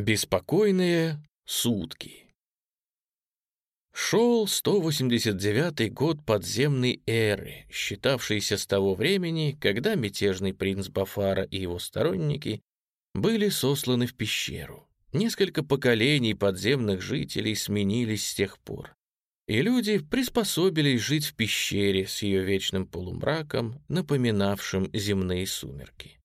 Беспокойные сутки. Шел 189 год подземной эры, считавшийся с того времени, когда мятежный принц Бафара и его сторонники были сосланы в пещеру. Несколько поколений подземных жителей сменились с тех пор, и люди приспособились жить в пещере с ее вечным полумраком, напоминавшим земные сумерки.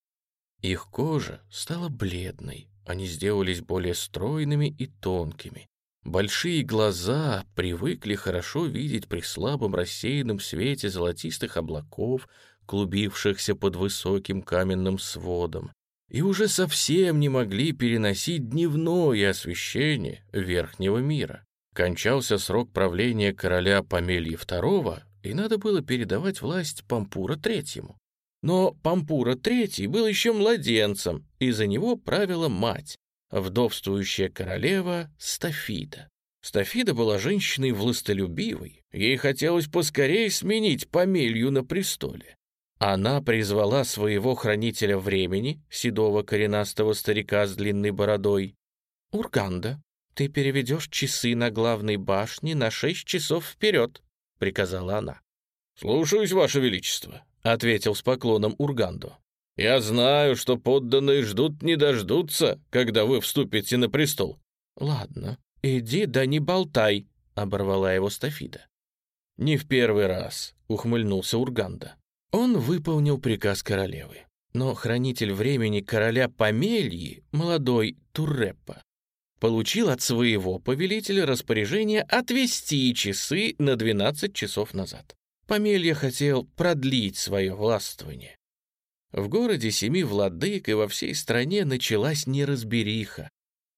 Их кожа стала бледной, они сделались более стройными и тонкими. Большие глаза привыкли хорошо видеть при слабом рассеянном свете золотистых облаков, клубившихся под высоким каменным сводом, и уже совсем не могли переносить дневное освещение верхнего мира. Кончался срок правления короля Помелья II, и надо было передавать власть Пампура Третьему. Но Пампура III был еще младенцем, и за него правила мать, вдовствующая королева Стафида. Стафида была женщиной властолюбивой, ей хотелось поскорее сменить помелью на престоле. Она призвала своего хранителя времени, седого коренастого старика с длинной бородой. «Урганда, ты переведешь часы на главной башне на шесть часов вперед», — приказала она. «Слушаюсь, Ваше Величество», ответил с поклоном Урганду. «Я знаю, что подданные ждут не дождутся, когда вы вступите на престол». «Ладно, иди да не болтай», — оборвала его Стафида. «Не в первый раз», — ухмыльнулся Урганда. Он выполнил приказ королевы. Но хранитель времени короля Помельи, молодой Турреппа, получил от своего повелителя распоряжение отвести часы на 12 часов назад. Помелья хотел продлить свое властвование. В городе семи владык и во всей стране началась неразбериха.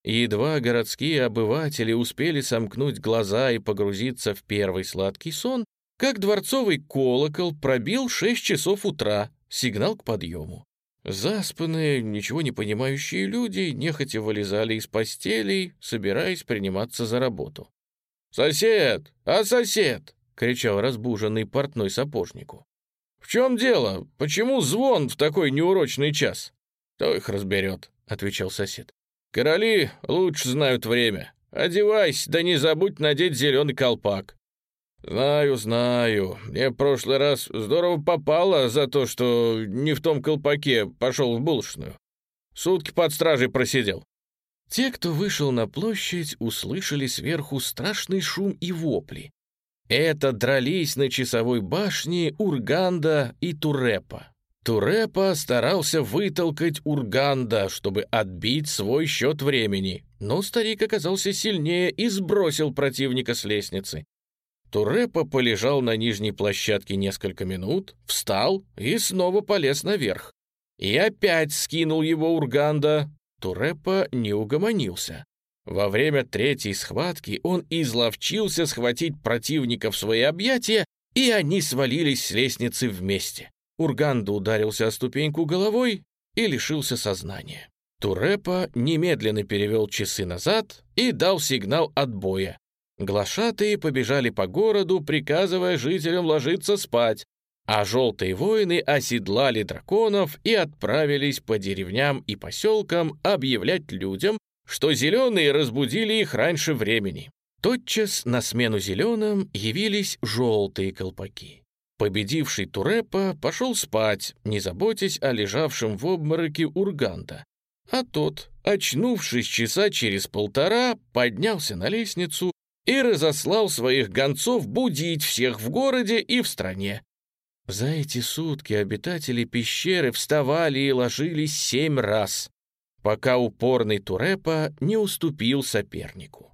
Едва городские обыватели успели сомкнуть глаза и погрузиться в первый сладкий сон, как дворцовый колокол пробил шесть часов утра, сигнал к подъему. Заспанные, ничего не понимающие люди нехотя вылезали из постелей, собираясь приниматься за работу. «Сосед! А сосед! Кричал разбуженный портной сапожнику. «В чем дело? Почему звон в такой неурочный час?» «Кто их разберет?» — отвечал сосед. «Короли лучше знают время. Одевайся, да не забудь надеть зеленый колпак». «Знаю, знаю. Мне в прошлый раз здорово попало за то, что не в том колпаке пошел в булочную. Сутки под стражей просидел». Те, кто вышел на площадь, услышали сверху страшный шум и вопли. Это дрались на часовой башне Урганда и Турепа. Турепа старался вытолкать Урганда, чтобы отбить свой счет времени, но старик оказался сильнее и сбросил противника с лестницы. Турепа полежал на нижней площадке несколько минут, встал и снова полез наверх. И опять скинул его Урганда. Турепа не угомонился. Во время третьей схватки он изловчился схватить противника в свои объятия, и они свалились с лестницы вместе. Урганда ударился о ступеньку головой и лишился сознания. Турепа немедленно перевел часы назад и дал сигнал отбоя. Глашатые побежали по городу, приказывая жителям ложиться спать, а желтые воины оседлали драконов и отправились по деревням и поселкам объявлять людям, что зеленые разбудили их раньше времени. Тотчас на смену зеленым явились желтые колпаки. Победивший Турепа пошел спать, не заботясь о лежавшем в обмороке Урганта. А тот, очнувшись часа через полтора, поднялся на лестницу и разослал своих гонцов будить всех в городе и в стране. За эти сутки обитатели пещеры вставали и ложились семь раз пока упорный Турепа не уступил сопернику.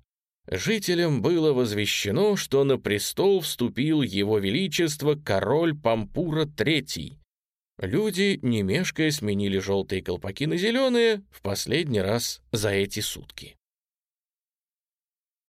Жителям было возвещено, что на престол вступил его величество король Пампура III. Люди, не мешкая, сменили желтые колпаки на зеленые в последний раз за эти сутки.